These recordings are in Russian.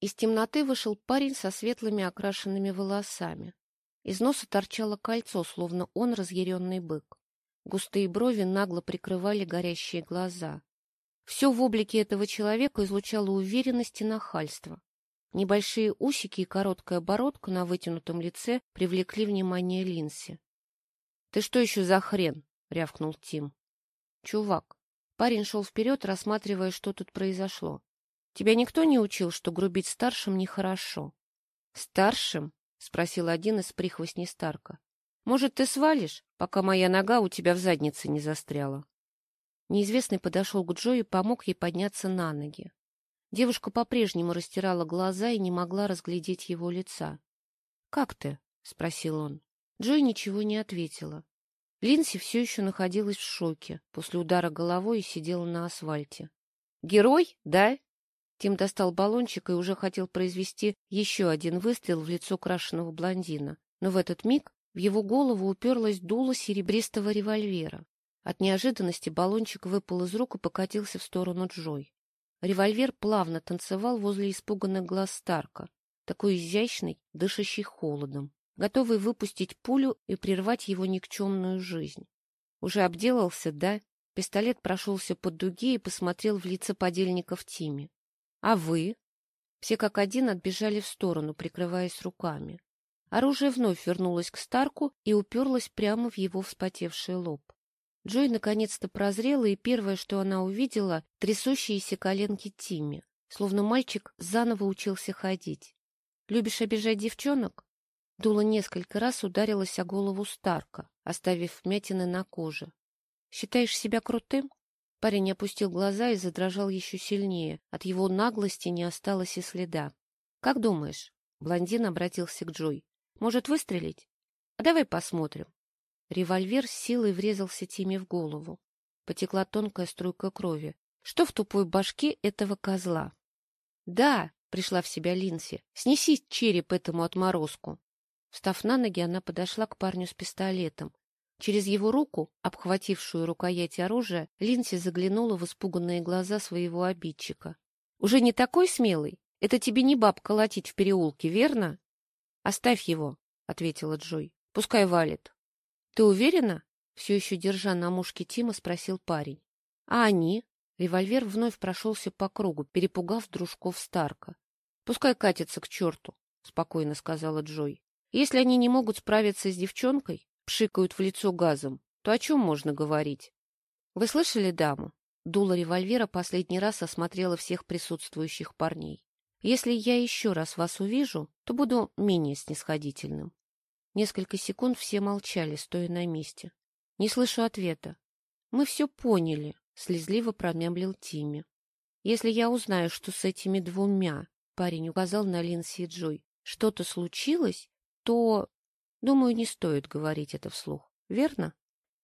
Из темноты вышел парень со светлыми окрашенными волосами. Из носа торчало кольцо, словно он разъяренный бык. Густые брови нагло прикрывали горящие глаза. Все в облике этого человека излучало уверенность и нахальство. Небольшие усики и короткая бородка на вытянутом лице привлекли внимание Линси. — Ты что еще за хрен? — рявкнул Тим. — Чувак. Парень шел вперед, рассматривая, что тут произошло. — Тебя никто не учил, что грубить старшим нехорошо? — Старшим? — спросил один из прихвостней Старка. — Может, ты свалишь, пока моя нога у тебя в заднице не застряла? Неизвестный подошел к Джо и помог ей подняться на ноги. Девушка по-прежнему растирала глаза и не могла разглядеть его лица. — Как ты? — спросил он. Джой ничего не ответила. Линси все еще находилась в шоке после удара головой и сидела на асфальте. — Герой, да? Тим достал баллончик и уже хотел произвести еще один выстрел в лицо крашеного блондина. Но в этот миг в его голову уперлась дуло серебристого револьвера. От неожиданности баллончик выпал из рук и покатился в сторону Джой. Револьвер плавно танцевал возле испуганных глаз Старка, такой изящный, дышащий холодом, готовый выпустить пулю и прервать его никчемную жизнь. Уже обделался, да? Пистолет прошелся под дуге и посмотрел в лица подельников Тиме. — А вы? Все как один отбежали в сторону, прикрываясь руками. Оружие вновь вернулось к Старку и уперлось прямо в его вспотевший лоб. Джой наконец-то прозрела, и первое, что она увидела, — трясущиеся коленки Тимми, словно мальчик заново учился ходить. «Любишь обижать девчонок?» Дула несколько раз ударилась о голову Старка, оставив вмятины на коже. «Считаешь себя крутым?» Парень опустил глаза и задрожал еще сильнее. От его наглости не осталось и следа. «Как думаешь?» Блондин обратился к Джой. «Может, выстрелить? А давай посмотрим. Револьвер с силой врезался Тиме в голову. Потекла тонкая струйка крови. Что в тупой башке этого козла? — Да, — пришла в себя Линси, — снеси череп этому отморозку. Встав на ноги, она подошла к парню с пистолетом. Через его руку, обхватившую рукоять оружия, Линси заглянула в испуганные глаза своего обидчика. — Уже не такой смелый? Это тебе не баб колотить в переулке, верно? — Оставь его, — ответила Джой. — Пускай валит. — Ты уверена? — все еще держа на мушке Тима, спросил парень. — А они? Револьвер вновь прошелся по кругу, перепугав дружков Старка. — Пускай катятся к черту, — спокойно сказала Джой. — Если они не могут справиться с девчонкой, пшикают в лицо газом, то о чем можно говорить? — Вы слышали даму? Дуло револьвера последний раз осмотрела всех присутствующих парней. Если я еще раз вас увижу, то буду менее снисходительным. Несколько секунд все молчали, стоя на месте. Не слышу ответа. «Мы все поняли», — слезливо промямлил Тимми. «Если я узнаю, что с этими двумя...» — парень указал на Линси и Джой. «Что-то случилось, то...» «Думаю, не стоит говорить это вслух. Верно?»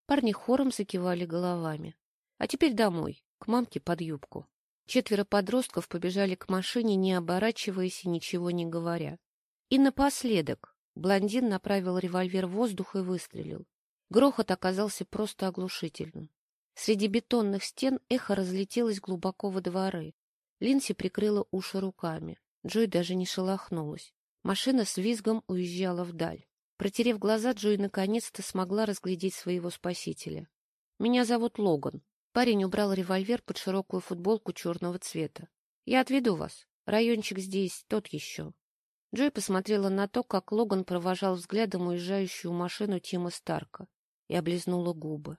Парни хором закивали головами. «А теперь домой, к мамке под юбку». Четверо подростков побежали к машине, не оборачиваясь и ничего не говоря. И напоследок, Блондин направил револьвер в воздух и выстрелил. Грохот оказался просто оглушительным. Среди бетонных стен эхо разлетелось глубоко во дворы. Линси прикрыла уши руками. Джой даже не шелохнулась. Машина с визгом уезжала вдаль. Протерев глаза, Джой наконец-то смогла разглядеть своего спасителя. «Меня зовут Логан». Парень убрал револьвер под широкую футболку черного цвета. «Я отведу вас. Райончик здесь тот еще». Джой посмотрела на то, как Логан провожал взглядом уезжающую машину Тима Старка, и облизнула губы.